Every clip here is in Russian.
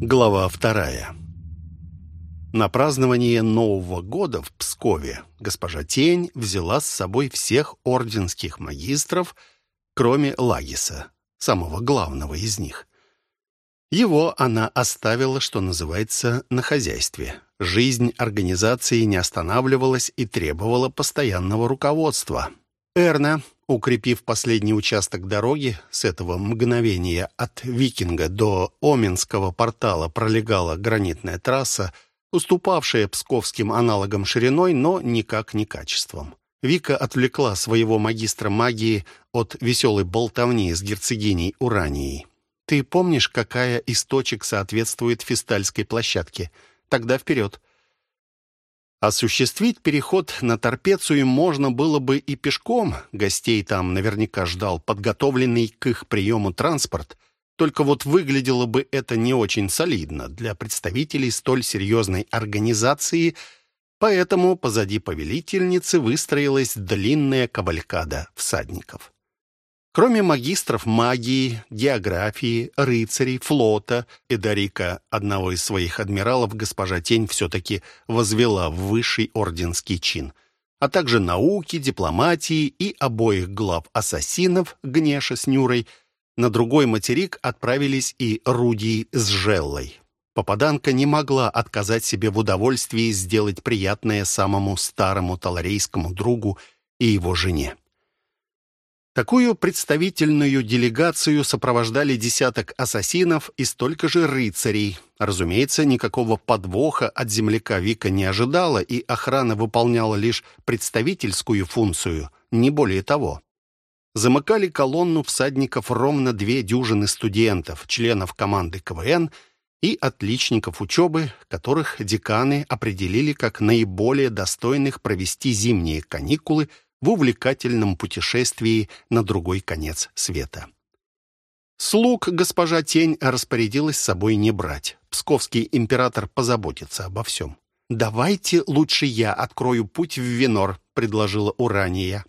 Глава вторая. На празднование Нового года в Пскове госпожа Тень взяла с собой всех орденских магистров, кроме Лагиса, самого главного из них. Его она оставила, что называется, на хозяйстве. Жизнь организации не останавливалась и требовала постоянного руководства. Эрна, укрепив последний участок дороги, с этого мгновения от Викинга до Оменского портала пролегала гранитная трасса, уступавшая псковским аналогам шириной, но никак не качеством. Вика отвлекла своего магистра магии от веселой болтовни с герцогиней Уранией. «Ты помнишь, какая из точек соответствует фистальской площадке? Тогда вперед!» Осуществить переход на Торпецию можно было бы и пешком. Гостей там наверняка ждал подготовленный к их приему транспорт. Только вот выглядело бы это не очень солидно для представителей столь серьезной организации, поэтому позади повелительницы выстроилась длинная кавалькада всадников. Кроме магистров магии, географии, рыцарей, флота, Эдарика, одного из своих адмиралов, госпожа Тень все-таки возвела в высший орденский чин, а также науки, дипломатии и обоих глав ассасинов, Гнеша с Нюрой, на другой материк отправились и Рудий с Желлой. Попаданка не могла отказать себе в удовольствии сделать приятное самому старому таларейскому другу и его жене. Такую представительную делегацию сопровождали десяток ассасинов и столько же рыцарей. Разумеется, никакого подвоха от земляка Вика не ожидала, и охрана выполняла лишь представительскую функцию, не более того. Замыкали колонну всадников ровно две дюжины студентов, членов команды КВН и отличников учебы, которых деканы определили как наиболее достойных провести зимние каникулы – в увлекательном путешествии на другой конец света. Слуг госпожа Тень распорядилась с собой не брать. Псковский император позаботится обо всем. «Давайте лучше я открою путь в Венор», — предложила Урания.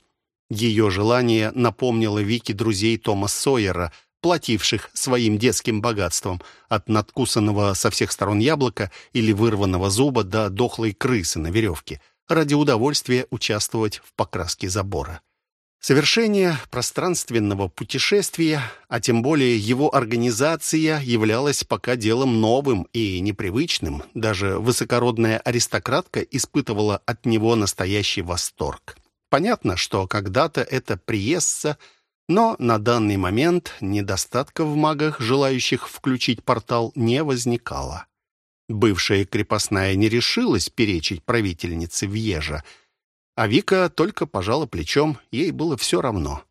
Ее желание напомнило Вике друзей Тома Сойера, плативших своим детским богатством от надкусанного со всех сторон яблока или вырванного зуба до дохлой крысы на веревке — ради удовольствия участвовать в покраске забора. Совершение пространственного путешествия, а тем более его организация, являлась пока делом новым и непривычным. Даже высокородная аристократка испытывала от него настоящий восторг. Понятно, что когда-то это приесса, но на данный момент недостатка в магах, желающих включить портал, не возникало. Бывшая крепостная не решилась перечить правительнице Вьежа, а Вика только пожала плечом, ей было все равно.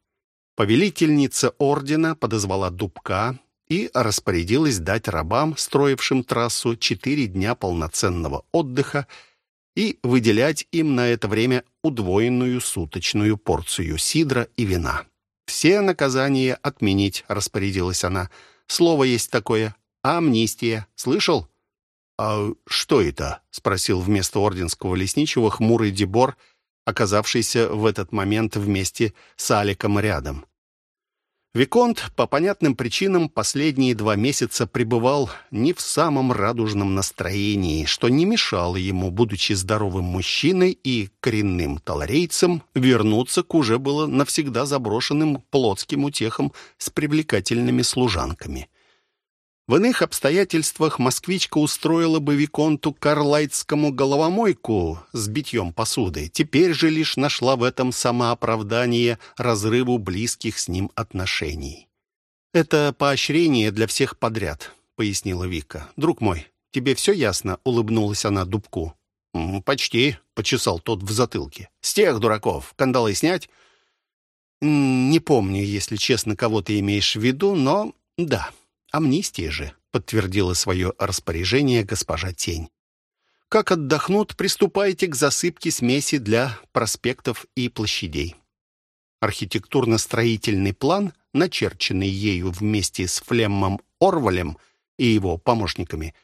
Повелительница ордена подозвала Дубка и распорядилась дать рабам, строившим трассу, четыре дня полноценного отдыха и выделять им на это время удвоенную суточную порцию сидра и вина. «Все наказания отменить», — распорядилась она. «Слово есть такое — амнистия. Слышал?» «А что это?» — спросил вместо орденского лесничего хмурый Дебор, оказавшийся в этот момент вместе с Аликом рядом. Виконт по понятным причинам последние два месяца пребывал не в самом радужном настроении, что не мешало ему, будучи здоровым мужчиной и коренным таларейцем, вернуться к уже было навсегда заброшенным плотским утехам с привлекательными служанками. В иных обстоятельствах москвичка устроила бы Виконту Карлайтскому головомойку с битьем посуды. Теперь же лишь нашла в этом самооправдание разрыву близких с ним отношений. «Это поощрение для всех подряд», — пояснила Вика. «Друг мой, тебе все ясно?» — улыбнулась она Дубку. «Почти», — почесал тот в затылке. «С тех дураков. Кандалы снять?» «Не помню, если честно, кого ты имеешь в виду, но да». Амнистия же, подтвердила свое распоряжение госпожа Тень. Как отдохнут, приступайте к засыпке смеси для проспектов и площадей. Архитектурно-строительный план, начерченный ею вместе с Флеммом Орвалем и его помощниками,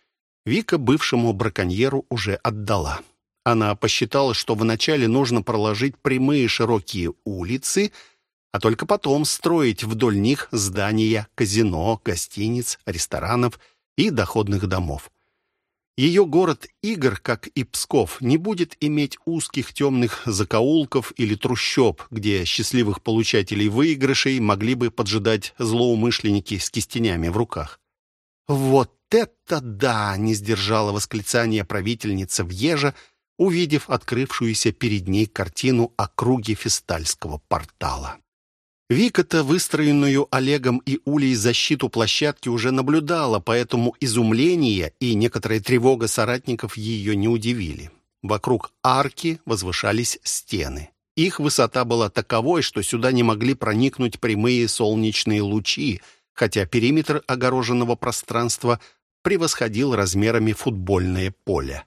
Вика бывшему браконьеру уже отдала. Она посчитала, что вначале нужно проложить прямые широкие улицы — а только потом строить вдоль них здания казино, гостиниц, ресторанов и доходных домов. Ее город игр, как и Псков, не будет иметь узких темных закоулков или трущоб, где счастливых получателей выигрышей могли бы поджидать злоумышленники с кистенями в руках. «Вот это да!» — не сдержала восклицание правительница Вьежа, увидев открывшуюся перед ней картину округи Фестальского портала. Вика-то, выстроенную Олегом и Улей защиту площадки, уже наблюдала, поэтому изумление и некоторая тревога соратников ее не удивили. Вокруг арки возвышались стены. Их высота была таковой, что сюда не могли проникнуть прямые солнечные лучи, хотя периметр огороженного пространства превосходил размерами футбольное поле.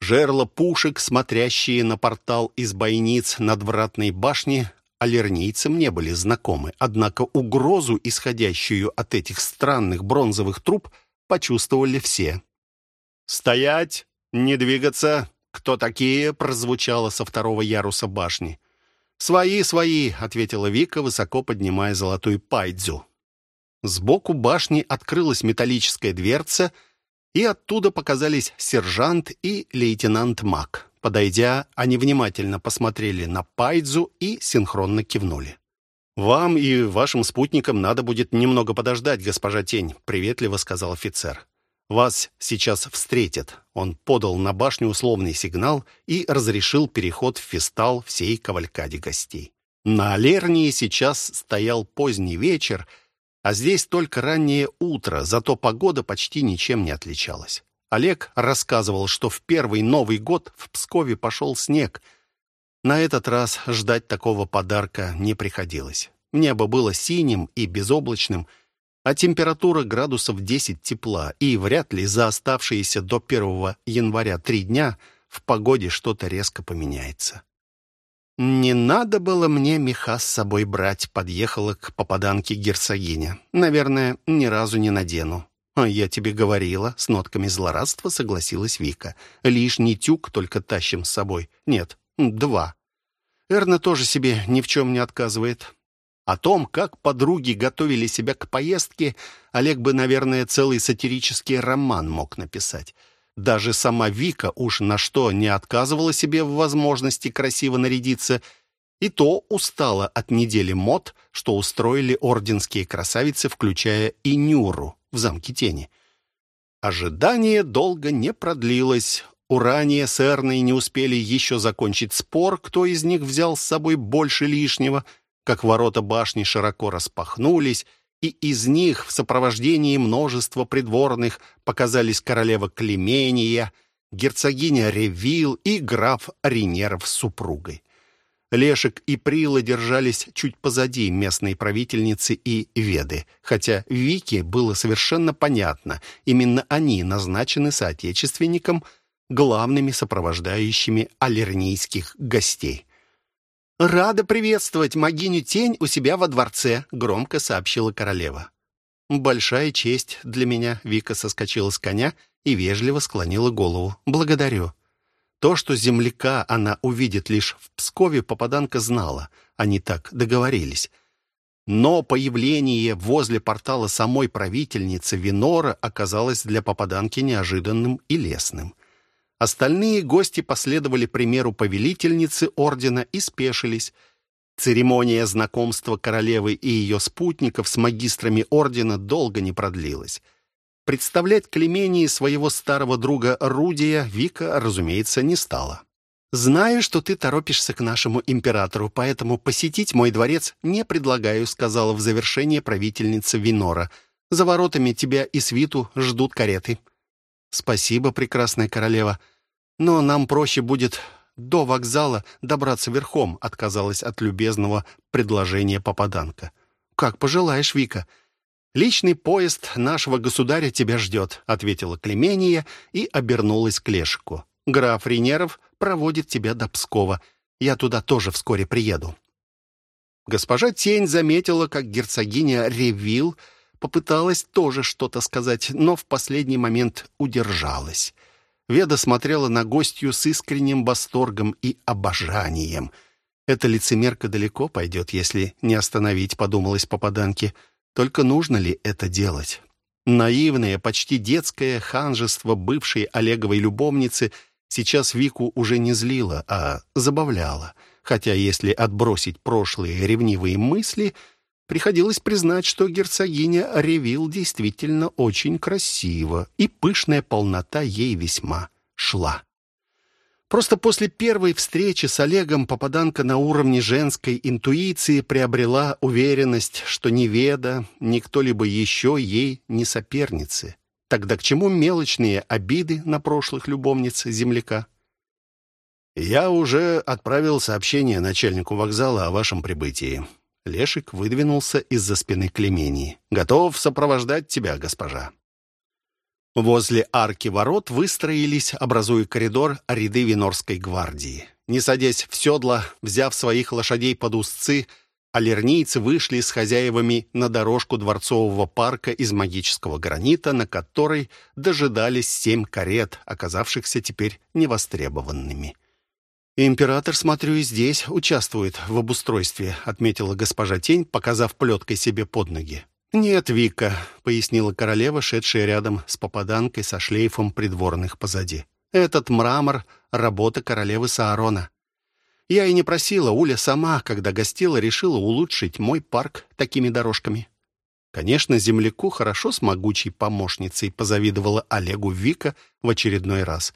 Жерла пушек, смотрящие на портал из бойниц надвратной башни, аллернийцам не были знакомы, однако угрозу, исходящую от этих странных бронзовых труб, почувствовали все. «Стоять! Не двигаться! Кто такие?» прозвучало со второго яруса башни. «Свои, свои!» — ответила Вика, высоко поднимая золотую пайдзю. Сбоку башни открылась металлическая дверца, и оттуда показались сержант и лейтенант Мак. Подойдя, они внимательно посмотрели на Пайдзу и синхронно кивнули. «Вам и вашим спутникам надо будет немного подождать, госпожа Тень», — приветливо сказал офицер. «Вас сейчас встретят». Он подал на башню условный сигнал и разрешил переход в фестал всей кавалькаде гостей. На Алернии сейчас стоял поздний вечер, а здесь только раннее утро, зато погода почти ничем не отличалась. Олег рассказывал, что в первый Новый год в Пскове пошел снег. На этот раз ждать такого подарка не приходилось. Небо было синим и безоблачным, а температура градусов 10 тепла, и вряд ли за оставшиеся до 1 января три дня в погоде что-то резко поменяется. «Не надо было мне меха с собой брать», — подъехала к попаданке герцогиня. «Наверное, ни разу не надену. «А я тебе говорила», — с нотками злорадства согласилась Вика. «Лишний тюк только тащим с собой. Нет, два. Эрна тоже себе ни в чем не отказывает». О том, как подруги готовили себя к поездке, Олег бы, наверное, целый сатирический роман мог написать. Даже сама Вика уж на что не отказывала себе в возможности красиво нарядиться, и то устала от недели мод, что устроили орденские красавицы, включая и Нюру в замке тени. Ожидание долго не продлилось. Урания с Эрной не успели еще закончить спор, кто из них взял с собой больше лишнего, как ворота башни широко распахнулись, и из них в сопровождении множества придворных показались королева Клемения, герцогиня Ревил и граф Ринеров с супругой. Лешек и Прила держались чуть позади местной правительницы и Веды, хотя Вике было совершенно понятно, именно они назначены соотечественником главными сопровождающими аллернийских гостей. «Рада приветствовать могиню Тень у себя во дворце», — громко сообщила королева. «Большая честь для меня», — Вика соскочила с коня и вежливо склонила голову. «Благодарю». То, что земляка она увидит лишь в Пскове, попаданка знала. Они так договорились. Но появление возле портала самой правительницы Винора оказалось для попаданки неожиданным и лесным. Остальные гости последовали примеру повелительницы ордена и спешились. Церемония знакомства королевы и ее спутников с магистрами ордена долго не продлилась. Представлять Клемении своего старого друга Рудия Вика, разумеется, не стала. «Знаю, что ты торопишься к нашему императору, поэтому посетить мой дворец не предлагаю», сказала в завершение правительница Винора. «За воротами тебя и свиту ждут кареты». «Спасибо, прекрасная королева. Но нам проще будет до вокзала добраться верхом», отказалась от любезного предложения попаданка. «Как пожелаешь, Вика». «Личный поезд нашего государя тебя ждет», — ответила Клемения и обернулась к Лешику. «Граф Ринеров проводит тебя до Пскова. Я туда тоже вскоре приеду». Госпожа Тень заметила, как герцогиня Ревил попыталась тоже что-то сказать, но в последний момент удержалась. Веда смотрела на гостью с искренним восторгом и обожанием. «Эта лицемерка далеко пойдет, если не остановить», — подумалась попаданке. Только нужно ли это делать? Наивное, почти детское ханжество бывшей Олеговой любовницы сейчас Вику уже не злило, а забавляло. Хотя, если отбросить прошлые ревнивые мысли, приходилось признать, что герцогиня Ревил действительно очень красиво, и пышная полнота ей весьма шла. Просто после первой встречи с Олегом попаданка на уровне женской интуиции приобрела уверенность, что ни Веда, ни кто-либо еще ей не соперницы. Тогда к чему мелочные обиды на прошлых любовниц земляка? «Я уже отправил сообщение начальнику вокзала о вашем прибытии». Лешик выдвинулся из-за спины Клемении. «Готов сопровождать тебя, госпожа». Возле арки ворот выстроились, образуя коридор, ряды Винорской гвардии. Не садясь в седла, взяв своих лошадей под узцы, алернийцы вышли с хозяевами на дорожку дворцового парка из магического гранита, на которой дожидались семь карет, оказавшихся теперь невостребованными. «Император, смотрю, и здесь участвует в обустройстве», отметила госпожа Тень, показав плеткой себе под ноги. «Нет, Вика», — пояснила королева, шедшая рядом с попаданкой со шлейфом придворных позади. «Этот мрамор — работа королевы Саарона. Я и не просила, Уля сама, когда гостила, решила улучшить мой парк такими дорожками». Конечно, земляку хорошо с могучей помощницей позавидовала Олегу Вика в очередной раз.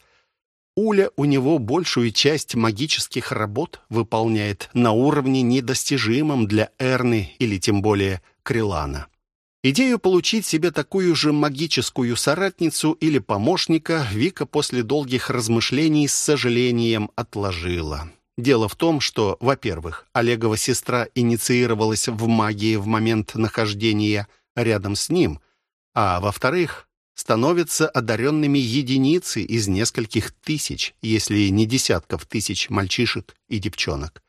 Уля у него большую часть магических работ выполняет на уровне недостижимом для Эрны или тем более Крилана. Идею получить себе такую же магическую соратницу или помощника Вика после долгих размышлений с сожалением отложила. Дело в том, что, во-первых, Олегова сестра инициировалась в магии в момент нахождения рядом с ним, а во-вторых, становятся одаренными единицы из нескольких тысяч, если не десятков тысяч мальчишек и девчонок.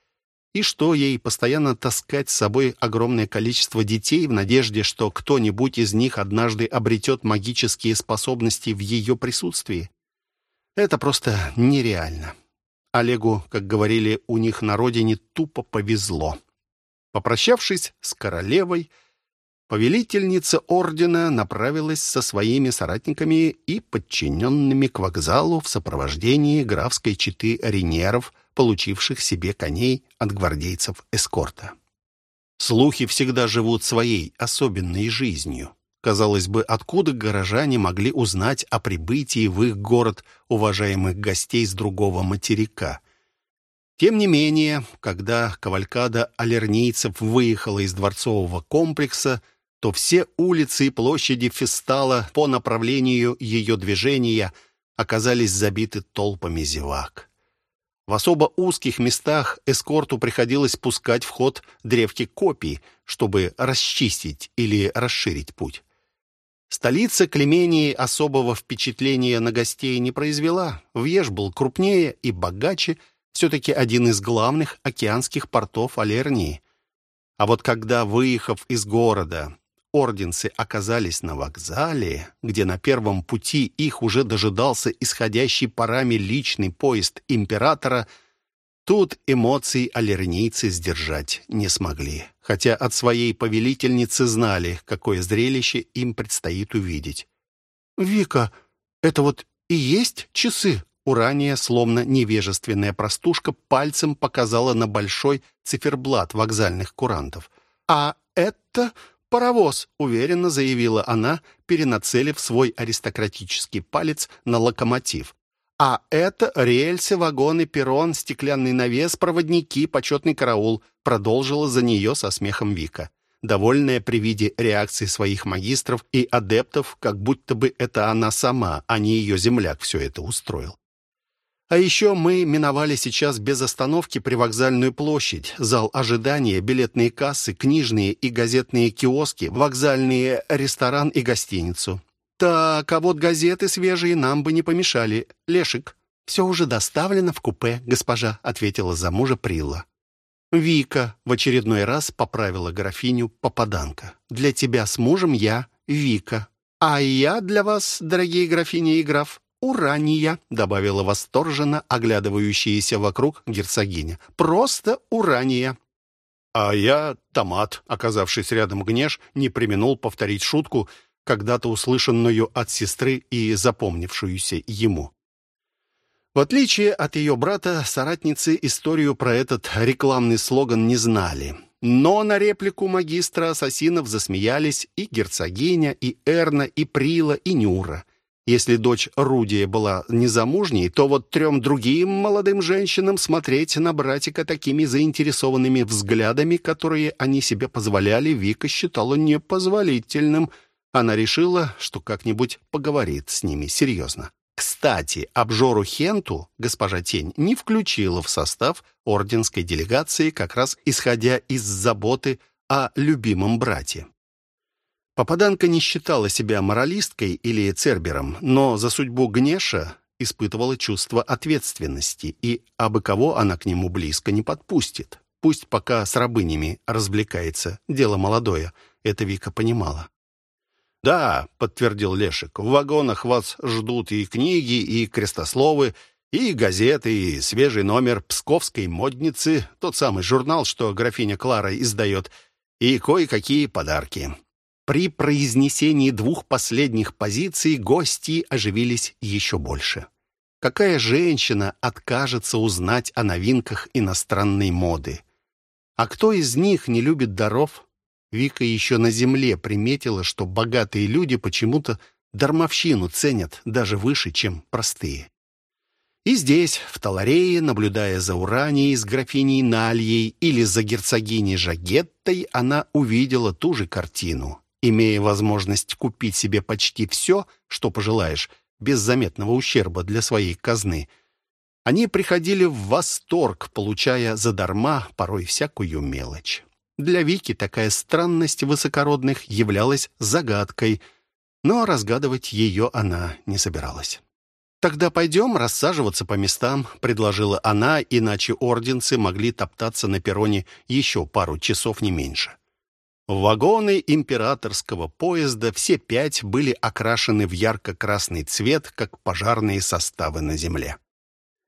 И что ей постоянно таскать с собой огромное количество детей в надежде, что кто-нибудь из них однажды обретет магические способности в ее присутствии? Это просто нереально. Олегу, как говорили у них на родине, тупо повезло. Попрощавшись с королевой, повелительница ордена направилась со своими соратниками и подчиненными к вокзалу в сопровождении графской четы Ренеров – получивших себе коней от гвардейцев эскорта. Слухи всегда живут своей особенной жизнью. Казалось бы, откуда горожане могли узнать о прибытии в их город уважаемых гостей с другого материка? Тем не менее, когда кавалькада алернийцев выехала из дворцового комплекса, то все улицы и площади Фестала по направлению ее движения оказались забиты толпами зевак. В особо узких местах эскорту приходилось пускать в ход древки копий, чтобы расчистить или расширить путь. Столица Клемении особого впечатления на гостей не произвела. Вьеж был крупнее и богаче, все-таки один из главных океанских портов Алернии. А вот когда, выехав из города, орденцы оказались на вокзале, где на первом пути их уже дожидался исходящий парами личный поезд императора, тут эмоций аллернийцы сдержать не смогли, хотя от своей повелительницы знали, какое зрелище им предстоит увидеть. «Вика, это вот и есть часы?» Урания, словно невежественная простушка, пальцем показала на большой циферблат вокзальных курантов. «А это «Паровоз», — уверенно заявила она, перенацелив свой аристократический палец на локомотив. «А это рельсы, вагоны, перрон, стеклянный навес, проводники, почетный караул», — продолжила за нее со смехом Вика. Довольная при виде реакции своих магистров и адептов, как будто бы это она сама, а не ее земляк все это устроил. А еще мы миновали сейчас без остановки привокзальную площадь, зал ожидания, билетные кассы, книжные и газетные киоски, вокзальный ресторан и гостиницу. Так, а вот газеты свежие нам бы не помешали. Лешик, все уже доставлено в купе, госпожа, ответила за мужа Прилла. Вика в очередной раз поправила графиню попаданка. Для тебя с мужем я Вика. А я для вас, дорогие графини и граф, «Урания», — добавила восторженно оглядывающаяся вокруг герцогиня. «Просто урания». А я, томат, оказавшись рядом Гнеш, не применул повторить шутку, когда-то услышанную от сестры и запомнившуюся ему. В отличие от ее брата, соратницы историю про этот рекламный слоган не знали. Но на реплику магистра ассасинов засмеялись и герцогиня, и Эрна, и Прила, и Нюра. Если дочь Рудия была незамужней, то вот трем другим молодым женщинам смотреть на братика такими заинтересованными взглядами, которые они себе позволяли, Вика считала непозволительным. Она решила, что как-нибудь поговорит с ними серьезно. Кстати, обжору Хенту госпожа Тень не включила в состав орденской делегации, как раз исходя из заботы о любимом брате. Попаданка не считала себя моралисткой или цербером, но за судьбу Гнеша испытывала чувство ответственности, и абы кого она к нему близко не подпустит. Пусть пока с рабынями развлекается, дело молодое, это Вика понимала. «Да», — подтвердил Лешек, — «в вагонах вас ждут и книги, и крестословы, и газеты, и свежий номер «Псковской модницы», тот самый журнал, что графиня Клара издает, и кое-какие подарки». При произнесении двух последних позиций гости оживились еще больше. Какая женщина откажется узнать о новинках иностранной моды? А кто из них не любит даров? Вика еще на земле приметила, что богатые люди почему-то дармовщину ценят даже выше, чем простые. И здесь, в Таларее, наблюдая за Уранией с графиней Нальей или за герцогиней Жагеттой, она увидела ту же картину. Имея возможность купить себе почти все, что пожелаешь, без заметного ущерба для своей казны, они приходили в восторг, получая задарма порой всякую мелочь. Для Вики такая странность высокородных являлась загадкой, но разгадывать ее она не собиралась. «Тогда пойдем рассаживаться по местам», — предложила она, иначе орденцы могли топтаться на перроне еще пару часов не меньше. Вагоны императорского поезда все пять были окрашены в ярко-красный цвет, как пожарные составы на земле.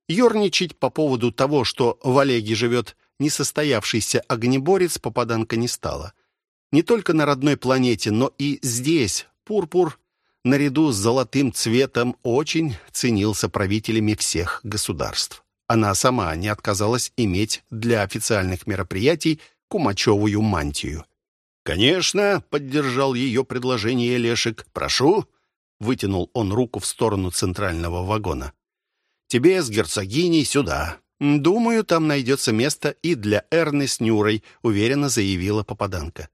Ёрничать по поводу того, что в Олеге живет несостоявшийся огнеборец попаданка не стала. Не только на родной планете, но и здесь пурпур наряду с золотым цветом очень ценился правителями всех государств. Она сама не отказалась иметь для официальных мероприятий кумачевую мантию. «Конечно», — поддержал ее предложение Лешек. «Прошу». Вытянул он руку в сторону центрального вагона. «Тебе с герцогиней сюда. «Думаю, там найдется место и для Эрны с Нюрой», — уверенно заявила попаданка.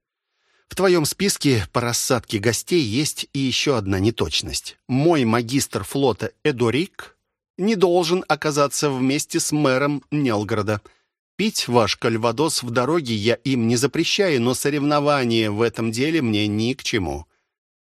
«В твоем списке по рассадке гостей есть и еще одна неточность. Мой магистр флота Эдорик не должен оказаться вместе с мэром Нелгорода. Пить ваш кальвадос в дороге я им не запрещаю, но соревнования в этом деле мне ни к чему».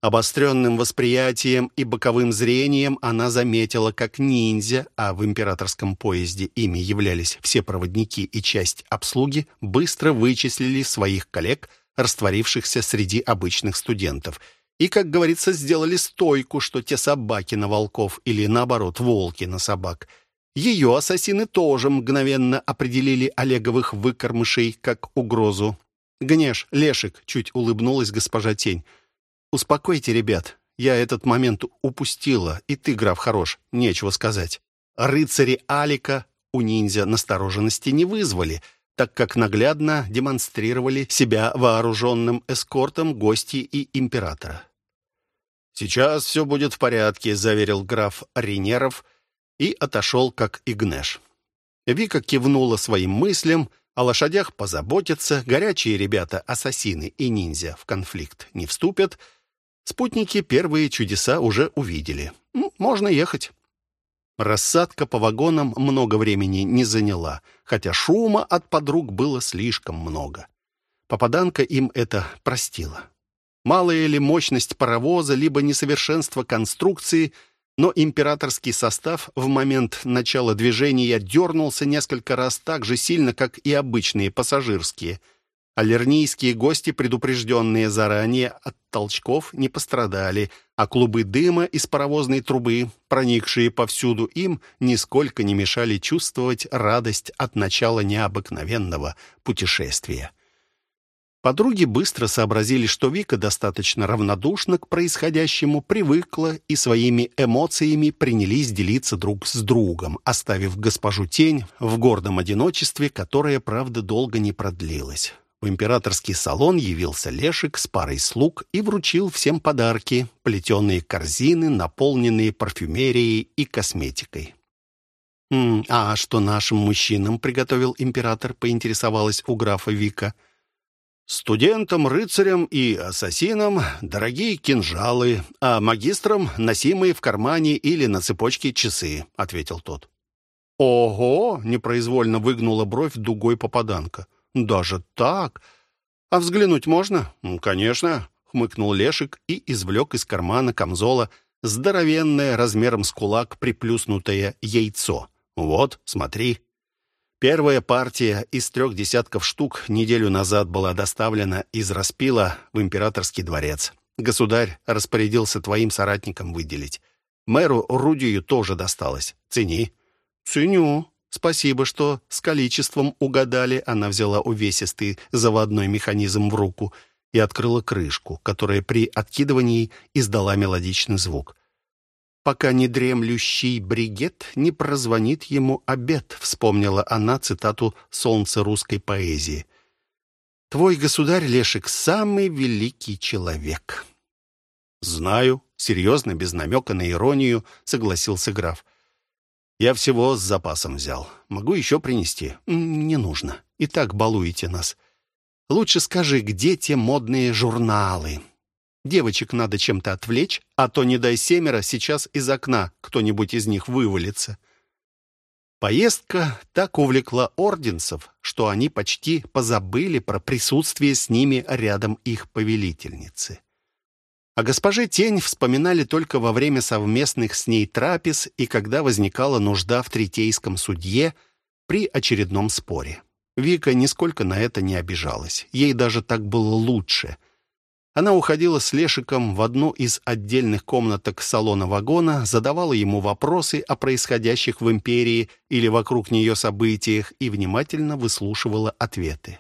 Обостренным восприятием и боковым зрением она заметила, как ниндзя, а в императорском поезде ими являлись все проводники и часть обслуги, быстро вычислили своих коллег, растворившихся среди обычных студентов, и, как говорится, сделали стойку, что те собаки на волков или, наоборот, волки на собак. Ее ассасины тоже мгновенно определили Олеговых выкормышей как угрозу. «Гнеш, Лешик», — чуть улыбнулась госпожа Тень, — «Успокойте, ребят. Я этот момент упустила, и ты, граф, хорош, нечего сказать. Рыцари Алика у ниндзя настороженности не вызвали, так как наглядно демонстрировали себя вооруженным эскортом гостей и императора. «Сейчас все будет в порядке», — заверил граф Ринеров и отошел, как Игнеш. Вика кивнула своим мыслям, о лошадях позаботятся, горячие ребята, ассасины и ниндзя в конфликт не вступят — Спутники первые чудеса уже увидели. Можно ехать. Рассадка по вагонам много времени не заняла, хотя шума от подруг было слишком много. Попаданка им это простила. Малая ли мощность паровоза, либо несовершенство конструкции, но императорский состав в момент начала движения дернулся несколько раз так же сильно, как и обычные пассажирские – Алернийские гости, предупрежденные заранее от толчков, не пострадали, а клубы дыма из паровозной трубы, проникшие повсюду им, нисколько не мешали чувствовать радость от начала необыкновенного путешествия. Подруги быстро сообразили, что Вика достаточно равнодушна к происходящему, привыкла и своими эмоциями принялись делиться друг с другом, оставив госпожу Тень в гордом одиночестве, которое, правда, долго не продлилось. В императорский салон явился Лешик с парой слуг и вручил всем подарки, плетеные корзины, наполненные парфюмерией и косметикой. «А что нашим мужчинам приготовил император?» — поинтересовалась у графа Вика — Студентам, рыцарям и ассасинам дорогие кинжалы, а магистрам носимые в кармане или на цепочке часы», — ответил тот. «Ого!» — непроизвольно выгнула бровь дугой попаданка. «Даже так? А взглянуть можно?» «Конечно», — хмыкнул Лешик и извлек из кармана камзола здоровенное размером с кулак приплюснутое яйцо. «Вот, смотри». Первая партия из трех десятков штук неделю назад была доставлена из Распила в императорский дворец. Государь распорядился твоим соратникам выделить. Мэру Рудию тоже досталось. Цени. Ценю. Спасибо, что с количеством угадали. Она взяла увесистый заводной механизм в руку и открыла крышку, которая при откидывании издала мелодичный звук пока не дремлющий бригет не прозвонит ему обед», вспомнила она цитату «Солнца русской поэзии». «Твой государь, Лешик, самый великий человек». «Знаю», — серьезно, без намека на иронию, согласился граф. «Я всего с запасом взял. Могу еще принести?» «Не нужно. И так балуете нас. Лучше скажи, где те модные журналы?» Девочек надо чем-то отвлечь, а то, не дай семеро, сейчас из окна кто-нибудь из них вывалится. Поездка так увлекла орденцев, что они почти позабыли про присутствие с ними рядом их повелительницы. О госпоже Тень вспоминали только во время совместных с ней трапез и когда возникала нужда в третейском судье при очередном споре. Вика нисколько на это не обижалась. Ей даже так было лучше — она уходила с Лешиком в одну из отдельных комнаток салона вагона, задавала ему вопросы о происходящих в империи или вокруг нее событиях и внимательно выслушивала ответы.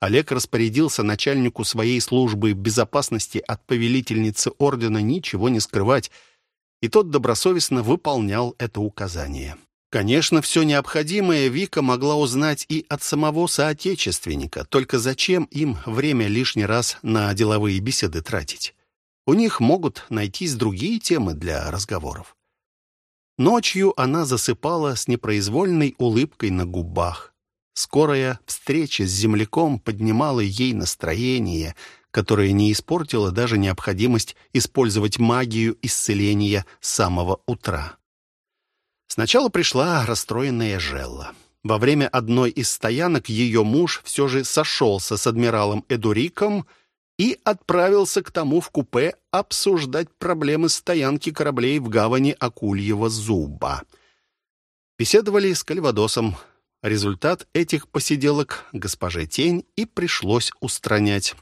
Олег распорядился начальнику своей службы безопасности от повелительницы ордена ничего не скрывать, и тот добросовестно выполнял это указание. Конечно, все необходимое Вика могла узнать и от самого соотечественника, только зачем им время лишний раз на деловые беседы тратить? У них могут найтись другие темы для разговоров. Ночью она засыпала с непроизвольной улыбкой на губах. Скорая встреча с земляком поднимала ей настроение, которое не испортило даже необходимость использовать магию исцеления с самого утра. Сначала пришла расстроенная Желла. Во время одной из стоянок ее муж все же сошелся с адмиралом Эдуриком и отправился к тому в купе обсуждать проблемы стоянки кораблей в гавани Акульего Зуба. Беседовали с Кальвадосом. Результат этих посиделок госпоже Тень и пришлось устранять.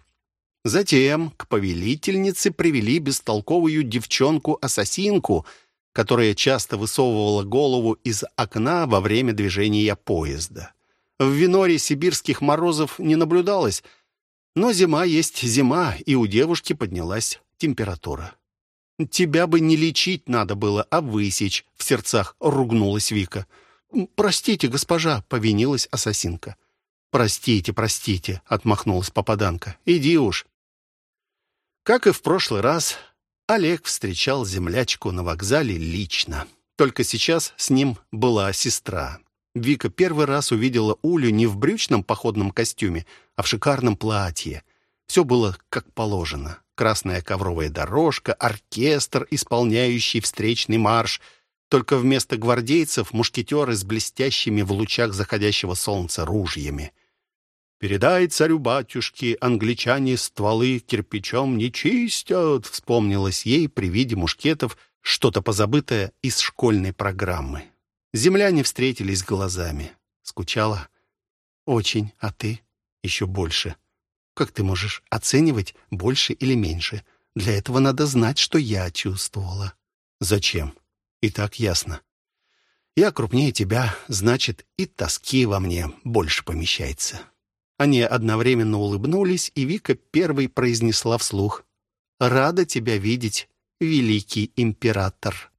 Затем к повелительнице привели бестолковую девчонку-ассасинку — которая часто высовывала голову из окна во время движения поезда. В Виноре сибирских морозов не наблюдалось, но зима есть зима, и у девушки поднялась температура. «Тебя бы не лечить надо было, а высечь», — в сердцах ругнулась Вика. «Простите, госпожа», — повинилась ассасинка. «Простите, простите», — отмахнулась попаданка. «Иди уж». Как и в прошлый раз, Олег встречал землячку на вокзале лично. Только сейчас с ним была сестра. Вика первый раз увидела Улю не в брючном походном костюме, а в шикарном платье. Все было как положено. Красная ковровая дорожка, оркестр, исполняющий встречный марш. Только вместо гвардейцев мушкетеры с блестящими в лучах заходящего солнца ружьями. «Передай царю-батюшке, англичане стволы кирпичом не чистят», вспомнилось ей при виде мушкетов что-то позабытое из школьной программы. Земляне встретились глазами. Скучала? Очень. А ты? Еще больше. Как ты можешь оценивать больше или меньше? Для этого надо знать, что я чувствовала. Зачем? И так ясно. Я крупнее тебя, значит, и тоски во мне больше помещается. Они одновременно улыбнулись, и Вика первой произнесла вслух. «Рада тебя видеть, великий император».